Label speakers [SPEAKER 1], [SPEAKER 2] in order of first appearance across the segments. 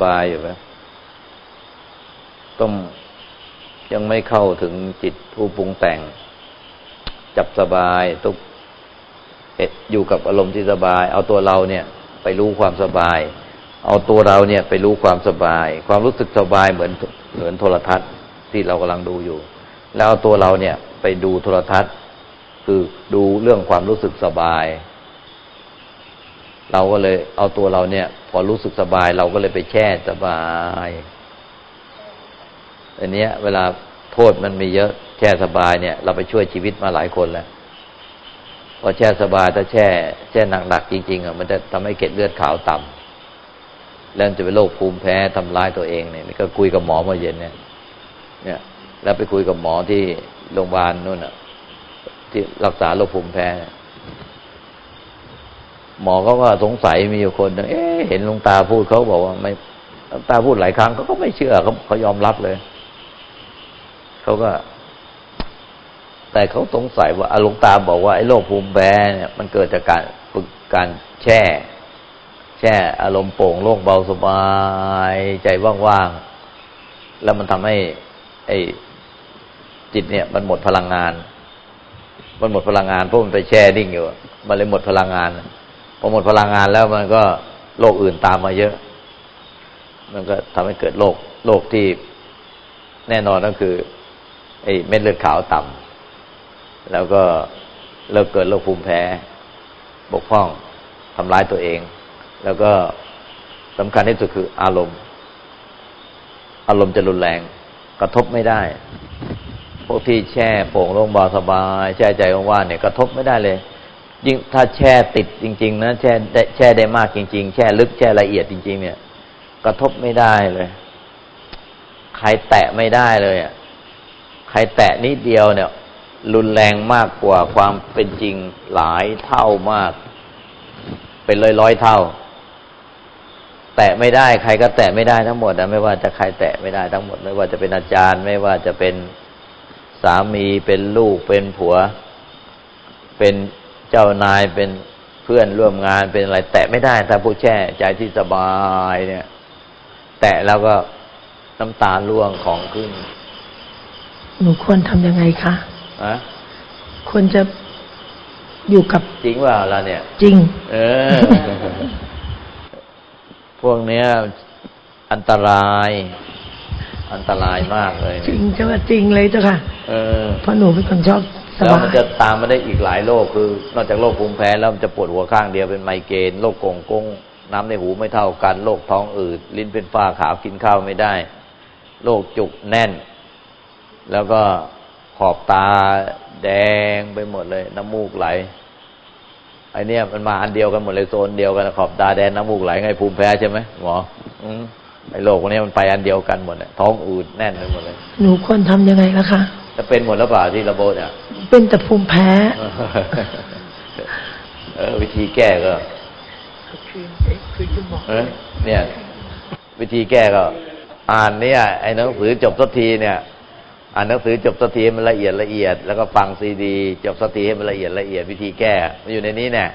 [SPEAKER 1] บสบายอยู่ไหมต้องยังไม่เข้าถึงจิตผู้ปรุงแต่ง จับสบายทุกอยู่กับอารมณ์ที่สบาย เอาตัวเราเนี่ย ไปรู้ความสบาย เอาตัวเราเนี่ยไปรู้ความสบาย ความรู้สึกสบายเหมือนเหมือนโทรทัศน์ที่เรากำลังดูอยู่ แล้วเอาตัวเราเนี่ย ไปดูโทรทัศน์ คือดูเรื่องความรู้สึกสบาย เราก็เลยเอาตัวเราเนี่ย พอรู้สึกสบายเราก็เลยไปแช่สบายอันนี้เวลาโทษมันมีเยอะแช่สบายเนี่ย เราไปช่วยชีวิตมาหลายคนแล้วพอแช่สบายถ้าแช่ แช่หนักๆจริงๆอะมันจะทำให้เกล็ดเลือดขาวต่ำแล้วจะเป็นโรคภูมิแพ้ทำร้ายตัวเองเนี่ยก็คุยกับหมอเมื่อเย็นเนี่ย เนี่ย แล้วไปคุยกับหมอที่โรงพยาบาลนู่นอะ ที่รักษาโรคภูมิแพ้ หมอเขาก็สงสัยมีอยู่คนนึงเอ๊เห็นลุงตาพูดเขาบอกว่าไม่ลุงตาพูดหลายครั้งเขาก็ไม่เชื่อเขาเขายอมรับเลยเขาก็ แต่เขาสงสัยว่าอารมณ์ตาบอกว่าไอ้โรคภูมิแพ้เนี่ย มันเกิดจากการฝึกการแช่ แช่อารมณ์โป่งโล่งเบาสบายใจว่างๆแล้วมันทำให้ ไอ้จิตเนี่ย มันหมดพลังงาน มันหมดพลังงานเพราะมันไปแช่นิ่งอยู่ มันเลยหมดพลังงาน พอหมดพลังงานแล้วมันก็โรคอื่นตามมาเยอะ มันก็ทำให้เกิดโรคโรคที่แน่นอนก็คือไอ้เม็ดเลือดขาวต่ำแล้วก็เลิกเกิดโรคภูมิแพ้ บกพร่องทำร้ายตัวเอง แล้วก็สำคัญที่สุดคืออารมณ์ อารมณ์จะรุนแรง กระทบไม่ได้ พวกที่แช่โป่งโล่งเบาสบาย แช่ใจว่างๆเนี่ยกระทบไม่ได้เลย ยิ่งถ้าแช่ติดจริง ๆ นะแช่แช่ได้มากจริง ๆ แช่ลึกแช่ละเอียดจริง ๆ เนี่ย กระทบไม่ได้เลย ใครแตะไม่ได้เลยอะใครแตะนิดเดียวเนี่ย รุนแรงมากกว่าความเป็นจริงหลายเท่ามาก เป็นร้อยร้อยเท่า แตะไม่ได้ ใครก็แตะไม่ได้ทั้งหมดนะไม่ว่าจะใครแตะไม่ได้ทั้งหมด ไม่ว่าจะเป็นอาจารย์ ไม่ว่าจะเป็นสามีเป็นลูกเป็นผัว เป็น เจ้านายเป็นเพื่อนร่วมงานเป็นอะไร แตะไม่ได้ถ้าผู้แช่ ใจที่สบายเนี่ย แตะแล้วก็น้ำตาล่วงของขึ้น
[SPEAKER 2] หนูควรทำยังไงคะ
[SPEAKER 1] อะ
[SPEAKER 2] ควรจะอยู่กับ
[SPEAKER 1] จริงว่าเราเนี่ย
[SPEAKER 2] จริง
[SPEAKER 1] เออ พวกเนี้ย อันตราย อันตรายมากเลย
[SPEAKER 2] จริงจ้าจริงเลยเจ้าค่ะ
[SPEAKER 1] เออ
[SPEAKER 2] เพราะหนูเป็นคนชอบ
[SPEAKER 1] สบาย แล้วมันจะตามมาได้อีกหลายโรคคือนอกจากโรคภูมิแพ้แล้วมันจะปวดหัวข้างเดียวเป็นไมเกรนโรคกงกงน้ำในหูไม่เท่ากันโรคท้องอืดลิ้นเป็นฝ้าขาวกินข้าวไม่ได้โรคจุกแน่น แล้วก็ขอบตาแดงไปหมดเลย น้ำมูกไหลไอเนี้ยมันมาอันเดียวกันหมดเลยโซนเดียวกันขอบตาแดงน้ำมูกไหลไงภูมิแพ้ใช่ไหมหมออืมไอโรคพวกนี้มันไปอันเดียวกันหมดเลยท้องอืดแน่นไปหมดเลย
[SPEAKER 2] หนูควรทำยังไงล่ะคะ
[SPEAKER 1] จะเป็นหมดแล้วเปล่าที่ระบบเนี่ย
[SPEAKER 2] เป็นแต่ภูมิแพ้
[SPEAKER 1] เออ วิธีแก้ก็เนี่ย วิธีแก้ก็ อ่านเนี่ยไอ้หนังสือจบสักทีเนี่ย อ่านหนังสือจบสักทีให้มันละเอียดละเอียด แล้วก็ฟังซีดี จบสักทีให้มันละเอียดละเอียด วิธีแก้มันอยู่ในนี้เนี่ย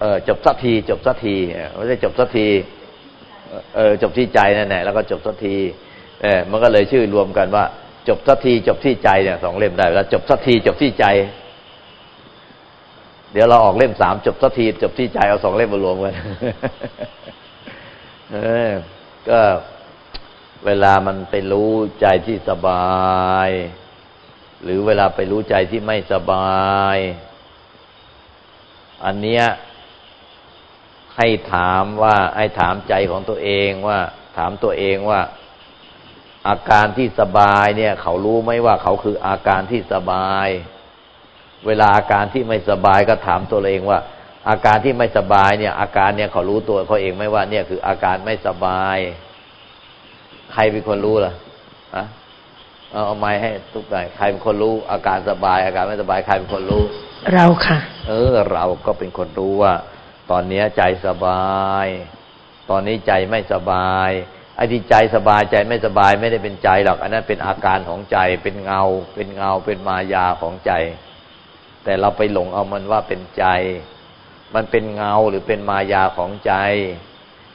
[SPEAKER 1] เออจบสักที จบสักทีไม่ใช่จบสักทีเออจบที่ใจนั่นแหละแล้วก็จบสักทีเออมันก็เลยชื่อรวมกันว่า จบสักทีจบที่ใจเนี่ยสองเล่มได้แล้วจบสักทีจบที่ใจ เดี๋ยวเราออกเล่มสามจบสักทีจบที่ใจเอาสองเล่มมารวมกันเออก็เวลามันไปรู้ใจที่สบาย หรือเวลาไปรู้ใจที่ไม่สบาย อันเนี้ยให้ถามว่า ให้ถามใจของตัวเองว่า ถามตัวเองว่า อาการที่สบายเนี่ย เขารู้ไหมว่าเขาคืออาการที่สบาย เวลาอาการที่ไม่สบายก็ถามตัวเองว่า อาการที่ไม่สบายเนี่ย อาการเนี่ยเขารู้ตัวเขาเองไหมว่า เนี่ยคืออาการไม่สบาย ใครเป็นคนรู้ล่ะอะเอาไม้ให้ทุกหน่อยใครเป็นคนรู้ อาการสบาย อาการไม่สบายใครเป็นคนรู้
[SPEAKER 2] เราค่ะ
[SPEAKER 1] เออ เราก็เป็นคนรู้ว่า ตอนนี้ใจสบาย ตอนนี้ใจไม่สบาย ไอ้ที่ใจสบายใจไม่สบายไม่ได้เป็นใจหรอก อันนั้นเป็นอาการของใจเป็นเงา เป็นเงาเป็นมายาของใจ แต่เราไปหลงเอามันว่าเป็นใจ มันเป็นเงาหรือเป็นมายาของใจ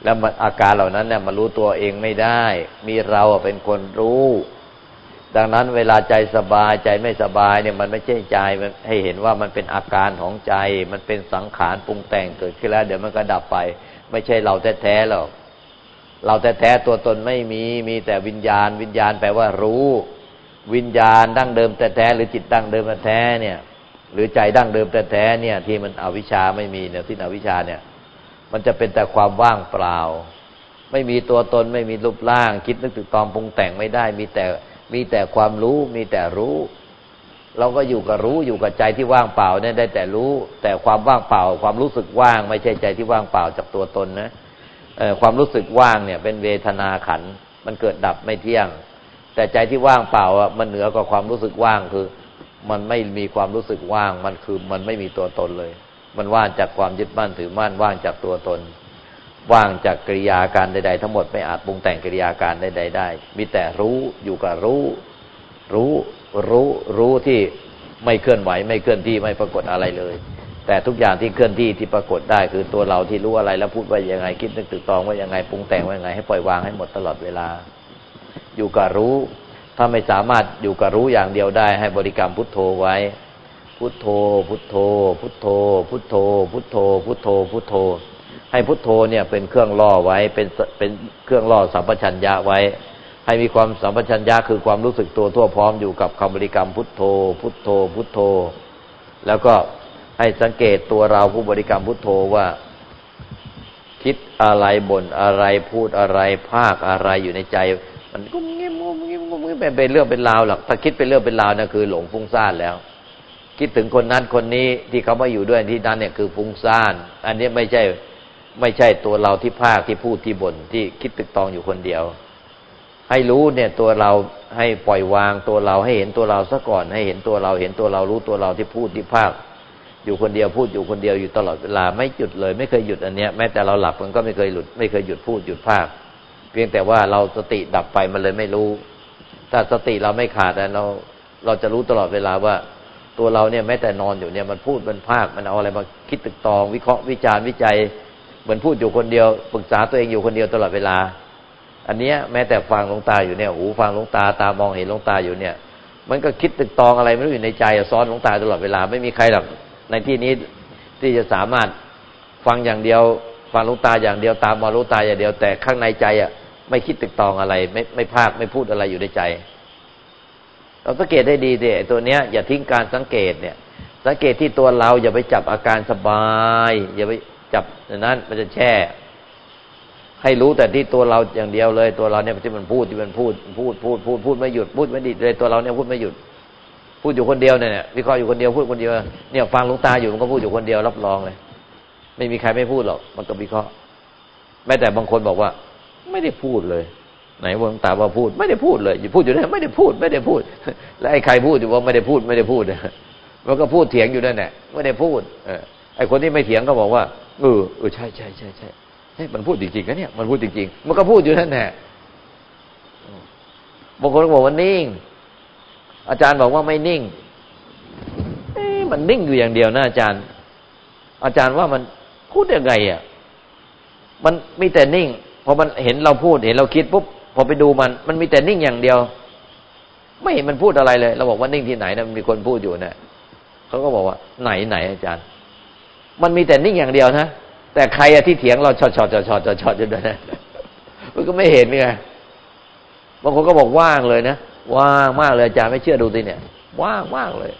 [SPEAKER 1] แล้วอาการเหล่านั้นเนี่ยมันรู้ตัวเองไม่ได้ มีเราเป็นคนรู้ ดังนั้นเวลาใจสบายใจไม่สบายเนี่ยมันไม่ใช่ใจมันให้เห็นว่ามันเป็นอาการของใจ มันเป็นสังขารปรุงแต่งเกิดขึ้นแล้ว เดี๋ยวมันก็ดับไป ไม่ใช่เราแท้ๆหรอก เราแท้ตัวตนไม่มีมีแต่วิญญาณ วิญญาณแปลว่ารู้ วิญญาณดั้งเดิมแท้หรือจิตดั้งเดิมแท้เนี่ย หรือใจดั้งเดิมแท้เนี่ย ที่มันอวิชชาไม่มีเนี่ยที่อวิชชาเนี่ย มันจะเป็นแต่ความว่างเปล่า ไม่มีตัวตนไม่มีรูปร่าง คิดนึกถึงตอมปรุงแต่งไม่ได้ มีแต่มีแต่ความรู้มีแต่รู้ เราก็อยู่กับรู้อยู่กับใจที่ว่างเปล่าเนี่ยได้แต่รู้ แต่ความว่างเปล่า ความรู้สึกว่าง ไม่ใช่ใจที่ว่างเปล่าจากตัวตนนะ ความรู้สึกว่างเนี่ยเป็นเวทนาขัน มันเกิดดับไม่เที่ยง แต่ใจที่ว่างเปล่าอะมันเหนือกว่าความรู้สึกว่างคือ มันไม่มีความรู้สึกว่าง มันคือมันไม่มีตัวตนเลย มันว่างจากความยึดมั่นถือมั่นว่างจากตัวตน ว่างจากกิริยาการใด ๆ ทั้งหมดไม่อาจปรุงแต่งกิริยาการใด ๆ ได้ มีแต่รู้อยู่กับรู้ รู้รู้รู้ที่ไม่เคลื่อนไหว ไม่เคลื่อนที่ไม่ปรากฏอะไรเลย แต่ทุกอย่างที่เคลื่อนที่ที่ปรากฏได้คือตัวเราที่รู้อะไรแล้วพูดว่ายังไงคิดนึกตึกตองว่ายังไงปรุงแต่งว่ายังไงให้ปล่อยวางให้หมดตลอดเวลา อยู่กับรู้ ถ้าไม่สามารถอยู่กับรู้อย่างเดียวได้ ให้บริกรรมพุทโธไว้ พุทโธ พุทโธ พุทโธ พุทโธ พุทโธ พุทโธ พุทโธ ให้พุทโธเนี่ยเป็นเครื่องล่อไว้เป็นเป็นเครื่องล่อสัมปชัญญะไว้ ให้มีความสัมปชัญญะคือความรู้สึกตัวทั่วพร้อมอยู่กับคำบริกรรมพุทโธ พุทโธ พุทโธ แล้วก็ ให้สังเกตตัวเราผู้บริกรรมพุทโธว่า คิดอะไรบ่นอะไรพูดอะไรภาคอะไรอยู่ในใจ มันกุ้มเงี้ยกุ้มเงี้ยกุ้มเงี้ยเป็นเรื่องเป็นราวหรอกถ้าคิดเป็นเรื่องเป็นราวนะคือหลงฟุ้งซ่านแล้ว คิดถึงคนนั้นคนนี้ที่เขามาอยู่ด้วยที่นั้นเนี่ยคือฟุ้งซ่าน อันนี้ไม่ใช่ไม่ใช่ตัวเราที่ภาคที่พูดที่บน่นที่คิดตึกตองอยู่คนเดียว ให้รู้เนี่ยตัวเราให้ปล่อยวางตัวเราให้เห็นตัวเราซะก่อน ให้เห็นตัวเราเห็นตัวเรารู้ตัวเราที่พูดที่ภาค อยู่คนเดียวพูดอยู่คนเดียวอยู่ตลอดเวลาไม่หยุดเลย ไม่เคยหยุดอันเนี้ยแม้แต่เราหลับมันก็ไม่เคยหลุด ไม่เคยหยุดพูดหยุดภาค เพียงแต่ว่าเราสติดับไปมันเลยไม่รู้ ถ้าสติเราไม่ขาดเราเราจะรู้ตลอดเวลาว่า ตัวเราเนี่ยแม้แต่นอนอยู่เนี่ยมันพูดมันภาคมันเอาอะไรมาคิดตึกตอง วิเคราะห์วิจารณ์วิจัยเหมือนพูดอยู่คนเดียวปรึกษาตัวเองอยู่คนเดียวตลอดเวลา อันเนี้ยแม้แต่ฟังลงตาอยู่เนี่ยหูฟังลงตาตามองเห็นลงตาอยู่เนี่ย มันก็คิดตึกตองอะไรไม่รู้อยู่ในใจซ้อนลงตาตลอดเวลาไม่มีใครหรอก ในที่นี้ที่จะสามารถฟังอย่างเดียว ฟังลงตาอย่างเดียวตามมองลงตาอย่างเดียว แต่ข้างในใจอะ ไม่คิดตึกตองอะไร ไม่ไม่ภาคไม่พูดอะไรอยู่ในใจ เราสังเกตได้ดีเดตัวเนี้ย อย่าทิ้งการสังเกตเนี่ย สังเกตที่ตัวเราอย่าไปจับอาการสบาย อย่าไปจับนั้นมันจะแช่ ให้รู้แต่ที่ตัวเราอย่างเดียวเลย ตัวเราเนี่ยที่มันพูดที่มันพูด พูดพูดพูดพูดไม่หยุดพูดไม่ดิเลยตัวเราเนี่ยพูดไม่หยุด พูดอยู่คนเดียวเนี่ยวิเคราะห์อยู่คนเดียวพูดคนเดียวเนี่ยฟังลุงตาอยู่มันก็พูดอยู่คนเดียวรับรองเลย ไม่มีใครไม่พูดหรอกมันก็วิเคราะห์ แม้แต่บางคนบอกว่า ไม่ได้พูดเลย ไหนวงตาว่าพูด ไม่ได้พูดเลยอยู่พูดอยู่นั่นไม่ได้พูด ไม่ได้พูด แล้วไอ้ใครพูดอยู่ว่าไม่ได้พูดไม่ได้พูดมันก็พูดเถียงอยู่นั่นแหละไม่ได้พูด เออไอ้คนที่ไม่เถียงก็บอกว่าเออเออใช่ใช่ใช่ใช่ใช่มันพูดจริงๆนะเนี่ยมันพูดจริงๆ มันก็พูดอยู่นั่นแหละบางคนก็บอกว่านิ่ง อาจารย์บอกว่าไม่นิ่งมันนิ่งอยู่อย่างเดียวนะอาจารย์ อาจารย์ว่ามันพูดยังไงอะ มันมีแต่นิ่งพอมันเห็นเราพูดเห็นเราคิดปุ๊บพอไปดูมัน มันมีแต่นิ่งอย่างเดียว ไม่เห็นมันพูดอะไรเลย เราบอกว่านิ่งที่ไหนนะมีคนพูดอยู่เนะเขาก็บอกว่าไหนไหนอาจารย์ มันมีแต่นิ่งอย่างเดียวนะแต่ใครอะที่เถียงเราชอดชอดชอดชอดชอดชอดอยู่ด้วยนะมันก็ไม่เห็นไงบางคนก็บอกว่างเลยนะ ว่างมากเลยอาจารย์ไม่เชื่อดูสิเนี่ยว่างมากเลย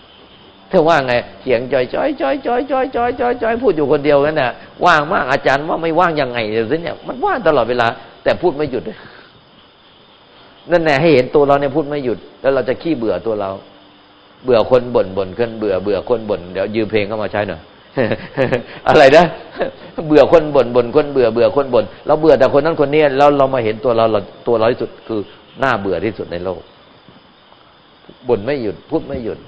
[SPEAKER 1] เธอว่าไงเถียงจอยจอยจอยจอยจอยจอยจอยจอยพูดอยู่คนเดียวกันน่ะว่างมากอาจารย์ว่าไม่ว่างยังไงเดี๋ยวนี้มันว่างตลอดเวลา แต่พูดไม่หยุดนั่นแหละให้เห็นตัวเราเนี่ยพูดไม่หยุด แล้วเราจะขี้เบื่อตัวเรา เบื่อคนบ่นบ่นขึ้นเบื่อเบื่อคนบ่นเดี๋ยวยืมเพลงเข้ามาใช้หน่อยอะไรนะเบื่อคนบ่นบ่นคนเบื่อเบื่อคนบ่นเราเบื่อแต่คนนั้นคนนี้แล้วเรามาเห็นตัวเราเราตัวเราที่สุดคือหน้าเบื่อที่สุดในโลก บ่นไม่หยุด พูดไม่หยุด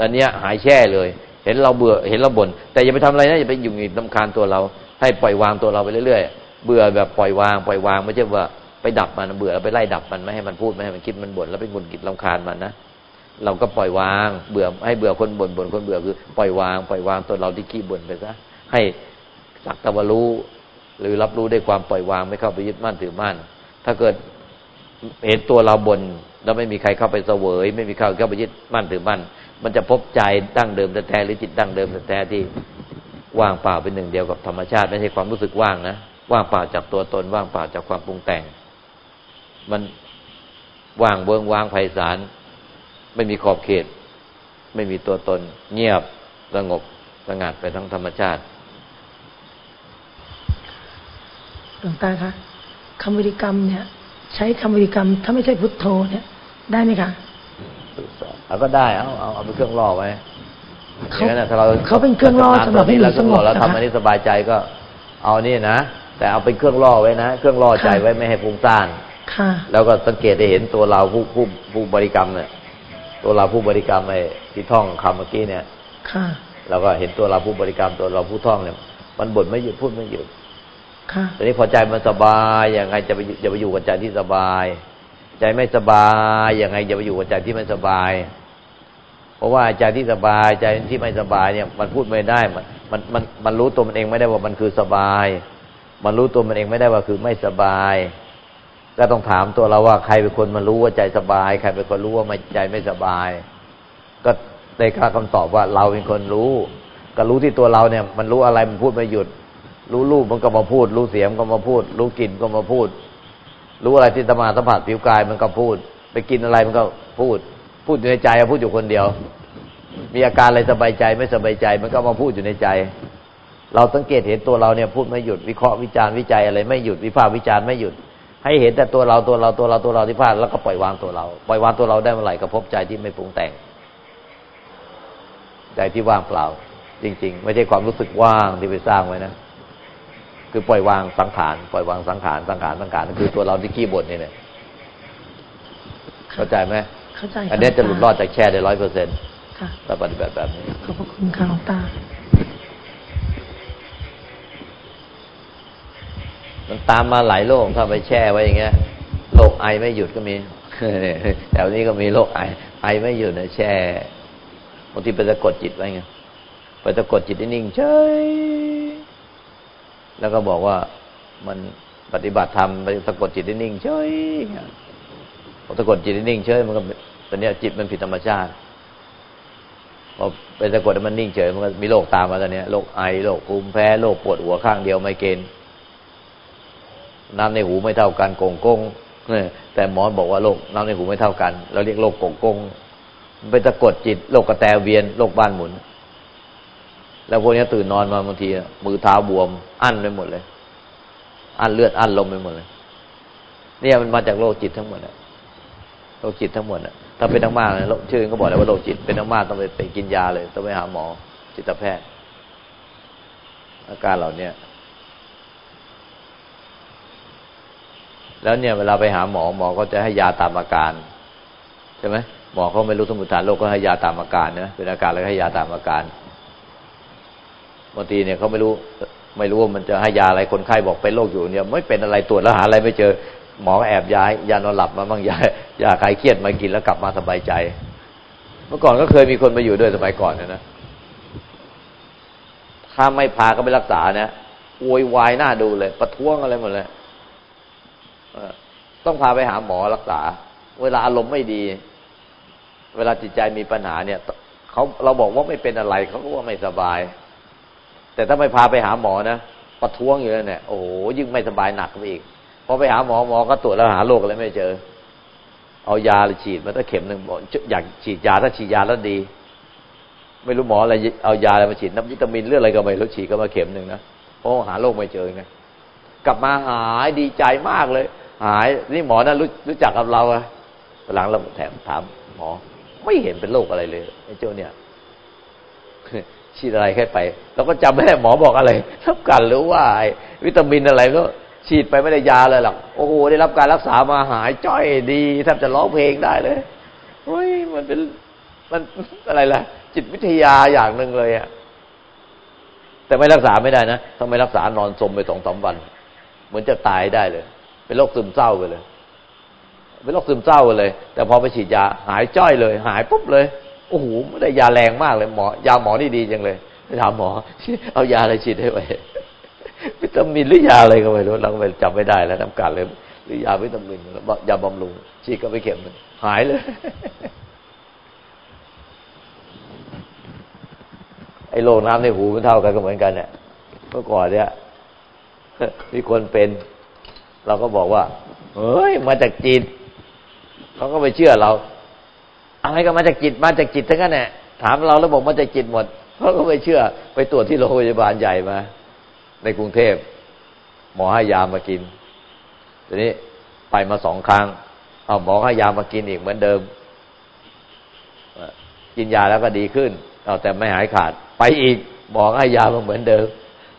[SPEAKER 1] อันนี้หายแช่เลย เห็นเราเบื่อเห็นเราบ่นแต่อย่าไปทำอะไรนะอย่าไปยุ่งยิบลำคาญตัวเรา ให้ปล่อยวางตัวเราไปเรื่อยๆเบื่อแบบปล่อยวางปล่อยวางไม่ใช่ว่าไปดับมันเบื่อไปไล่ดับมันไม่ให้มันพูดไม่ให้มันคิดมันบ่นแล้วไปงุนกิดลำคาญมันนะเราก็ปล่อยวาง เบื่อให้เบื่อคนบ่นบ่นคนเบื่อคือปล่อยวางปล่อยวางตัวเราที่ขี้บ่นไปซะให้สักตะวรู้หรือรับรู้ได้ความปล่อยวางไม่เข้าไปยึดมั่นถือมั่นถ้าเกิด เห็นตัวเราบน แล้วไม่มีใครเข้าไปเสวย ไม่มีใครเข้าไปยึดมั่นถือมั่น มันจะพบใจดั้งเดิมแท้หรือจิตดั้งเดิมแท้ที่ว่างเปล่าเป็นหนึ่งเดียวกับธรรมชาติ ไม่ใช่ความรู้สึกว่างนะว่างเปล่าจากตัวตนว่างเปล่าจากความปรุงแต่ง มันว่างเบื้องว่างไพศาลไม่มีขอบเขต ไม่มีตัวตน เงียบสงบสงัดไปทั้งธรรมชาติ
[SPEAKER 2] หลวงตาคะคำวิริกรรมเนี่ย ใช้คำวิริกรรม ถ้าไม่ใช่พุทโธเนี่ย ได้ไหมคะ
[SPEAKER 1] เอาก็ได้เอาเอาเอาเป็นเครื่องล่อไว้
[SPEAKER 2] เขาถ้าเราเขาเป็นเครื่องล่อสำหรับให้เราสงบ
[SPEAKER 1] แล้วทำอันนี้สบายใจก็ เอานี่นะแต่เอาเป็นเครื่องล่อไว้นะเครื่องล่อใจไว้ไม่ให้ฟุ้งซ่านแล้วก็สังเกตได้เห็นตัวเราผู้ผู้ผู้บริกรรมเนี่ยตัวเราผู้บริกรรมไอ้ที่ท่องคำเมื่อกี้เนี่ยเราก็เห็นตัวเราผู้บริกรรมตัวเราผู้ท่องเนี่ย มันบ่นไม่หยุดพูดไม่หยุด ตอนนี้พอใจมันสบายยังไงจะไปจะไปอยู่กับใจที่สบาย ใจไม่สบายยังไงจะไปอยู่กับใจที่ไม่สบาย เพราะว่าใจที่สบายใจที่ไม่สบายเนี่ย มันพูดไม่ได้มันมันมันมันรู้ตัวมันเองไม่ได้ว่ามันคือสบาย มันรู้ตัวมันเองไม่ได้ว่าคือไม่สบาย ก็ต้องถามตัวเราว่าใครเป็นคนมารู้ว่าใจสบาย ใครเป็นคนรู้ว่าใจไม่สบาย ก็ได้ค่าคำตอบว่าเราเป็นคนรู้ ก็รู้ที่ตัวเราเนี่ย มันรู้อะไรมันพูดไม่หยุด รู้รูปมันก็มาพูด รู้เสียงก็มาพูด รู้กลิ่นก็มาพูด รู้อะไรที่สมาสัมผัสผิวกายมันก็พูด ไปกินอะไรมันก็พูด พูดอยู่ในใจพูดอยู่คนเดียว มีอาการอะไรสบายใจไม่สบายใจ มันก็มาพูดอยู่ในใจ เราสังเกตเห็นตัวเราเนี่ยพูดไม่หยุดวิเคราะห์วิจารณ์วิจัยอะไรไม่หยุดวิพากษ์วิจารณ์ไม่หยุด ให้เห็นแต่ตัวเราตัวเราตัวเราตัวเราที่พลาดแล้วก็ปล่อยวางตัวเรา ปล่อยวางตัวเราได้เมื่อไหร่ก็พบใจที่ไม่ปรุงแต่งใจที่ว่างเปล่า จริง ๆ ไม่ใช่ความรู้สึกว่างที่ไปสร้างไว้นะ คือปล่อยวางสังขารปล่อยวางสังขารสังขารสังขารคือตัวเราที่ขี้บ่นนี่เนี่ยเข้าใจไหม
[SPEAKER 2] เข้าใจ
[SPEAKER 1] อันนี้จะหลุดรอดจากแช่ได้ร้อยเปอร์เซ็นต์ถ้าปฏิบัติแบบนี้
[SPEAKER 2] ขอบคุณค่ะหลวงตา
[SPEAKER 1] มันตามมาหลายโรคถ้าไปแช่ไว้อย่างเงี้ยโรคไอไม่หยุดก็มีแถวนี้ก็มีโรคไอ ไอไม่หยุดนะแช่บางทีไปสะกดจิตไว้ไงไปสะกดจิตนิ่งเฉย แล้วก็บอกว่ามันปฏิบัติธรรมไปสะกดจิตได้นิ่งเฉยพอสะกดจิตได้นิ่งเฉยมันก็ตอนนี้จิตมันผิดธรรมชาติพอไปสะกดมันนิ่งเฉยมันก็มีโรคตามมาตอนนี้โรคไอโรคภูมิแพ้โรคปวดหัวข้างเดียวไม่เกณฑ์น้ำในหูไม่เท่ากันโกงกงแต่หมอบอกว่าโรคน้ำในหูไม่เท่ากัน เราเรียกโรคโกงกงมันเป็นตะกดจิตโรคกระแตเวียนโรคบ้านหมุน แล้วพวกนี้ตื่นนอนมาบางทีมือเท้าบวม อั้นไปหมดเลย อั้นเลือดอั้นลมไปหมดเลย เนี่ยมันมาจากโรคจิตทั้งหมดอะโรคจิตทั้งหมดอะถ้าเป็นมากเลยชื่อก็บอกแล้วว่าโรคจิตเป็นมากต้องไปไปกินยาเลย ต้องไปหาหมอจิตแพทย์ อาการเหล่าเนี้ยแล้วเนี่ยเวลาไปหาหมอหมอก็จะให้ยาตามอาการใช่ไหมหมอเขาไม่รู้สมุทฐานโรคก็ให้ยาตามอาการนะเป็นอาการแล้วให้ยาตามอาการ บางทีเนี่ยเขาไม่รู้ไม่รู้ว่ามันจะให้ยาอะไรคนไข้บอกเป็นโรคอยู่เนี่ย ไม่เป็นอะไรตรวจแล้วหาอะไรไม่เจอหมอแอบยายานอนหลับมาบ้างยายาคลายเครียดมากินแล้วกลับมาสบายใจ เมื่อก่อนก็เคยมีคนมาอยู่ด้วยสมัยก่อนนะนะถ้าไม่พาก็ไปรักษาเนี่ยโวยวายหน้าดูเลย ประท้วงอะไรหมดเลยต้องพาไปหาหมอรักษา เวลาอารมณ์ไม่ดี เวลาจิตใจมีปัญหาเนี่ยเขาเราบอกว่าไม่เป็นอะไรเขาก็ว่าไม่สบาย แต่ถ้าไม่พาไปหาหมอนะประท้วงอยู่แล้วเนี่ยโอ้โหยิ่งไม่สบายหนักไปอีกพอไปหาหมอหมอก็ตรวจแล้วหาโรคอะไรไม่เจอ เอายาฉีดมาถ้าเข็มหนึ่งอยากฉีดยาถ้าฉีดยาแล้วดี ไม่รู้หมออะไรเอายาอะไรมาฉีดน้ำวิตามินเลือดอะไรก็ไม่รู้ฉีดก็มาเข็มหนึ่งนะเพราะหาโรคไม่เจอไงกลับมาหายดีใจมากเลย หายนี่หมอนะั้นรู้รู้จักกับเราอะหลังเราแถมถามหมอ ไม่เห็นเป็นโรคอะไรเลยไอ้เจ้าเนี่ย ฉีดอะไรแค่ไปเราก็จำไม่ได้หมอบอกอะไรรับกันหรือว่าวิตามินอะไรก็ฉีดไปไม่ได้ยาเลยหรอกโอ้โหได้รับการรักษามาหายจ้อยดีแทบจะร้องเพลงได้เลยเฮ้ยมันเป็นมันอะไรล่ะ จิตวิทยาอย่างหนึ่งเลยอะแต่ไม่รักษาไม่ได้นะถ้าไม่รักษานอนสมไปสองสามวัน เหมือนจะตายได้เลย เป็นโรคซึมเศร้าไปเลย เป็นโรคซึมเศร้าไปเลย แต่พอไปฉีดยาหายจ้อยเลย หายปุ๊บเลย โอ้โหไม่ได้ยาแรงมากเลยหมอยาหมอนี่ดีจังเลยไปถามหมอ เอายาอะไรฉีดให้ไปวิตามินหรือยาอะไรก็ไม่รู้เราก็ไปจำไม่ได้แล้วน้ำกัดเลยหรือยาวิตามินยาบำรุงฉีดก็ไปเข็มหายเลยไอ้โรคน้ำในหูมันเท่ากันก็เหมือนกันเนี่ยเมื่อก่อนเนี่ยมีคนเป็น เราก็บอกว่าเฮ้ยมาจากจิตเขาก็ไปเชื่อเรา อะไรก็มาจากจิตมาจากจิตทั้งนั้นแหละถามเราแล้วบอกมาจากจิตหมดเขาก็ไม่เชื่อ ไปตรวจที่โรงพยาบาลใหญ่มา ในกรุงเทพหมอให้ยามากินทีนี้ไปมาสองครั้ง เอาหมอให้ยามากินอีกเหมือนเดิมกินยาแล้วก็ดีขึ้น เอาแต่ไม่หายขาด ไปอีกหมอให้ยามาเหมือนเดิม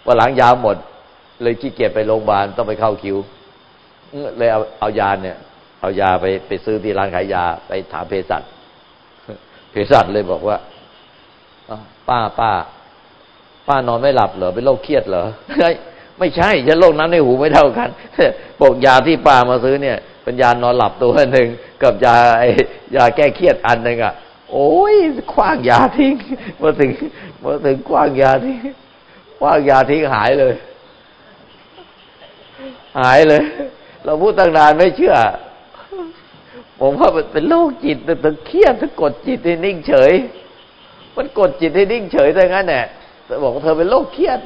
[SPEAKER 1] พอหลังยาหมด เลยขี้เกียจไปโรงพยาบาลต้องไปเข้าคิวเลยเอาเอายาเนี่ย เอายาไปไปซื้อที่ร้านขายยาไปถามเภสัช สัชเลยบอกว่าป้าป้า ป้านอนไม่หลับเหรอเป็นโรคเครียดเหรอไม่ใช่ฉันโรคนั้นในหูไม่เท่ากันบอกยาที่ป้ามาซื้อเนี่ย เป็นยานอนหลับตัวหนึ่งกับยาไอยาแก้เครียดอันหนึ่งอะ โอ้ยคว้างยาทิ้งมาถึงมาถึงคว้างยาทิ้งคว้างยาทิ้งหายเลย หายเลย เราพูดตั้งนานไม่เชื่อ ผมว่ามันเป็นโรคจิตแต่เครียดถ้ากดจิตให้นิ่งเฉย มันกดจิตให้นิ่งเฉยแต่งั้นแหละบอกว่าเธอเป็นโรคเครียด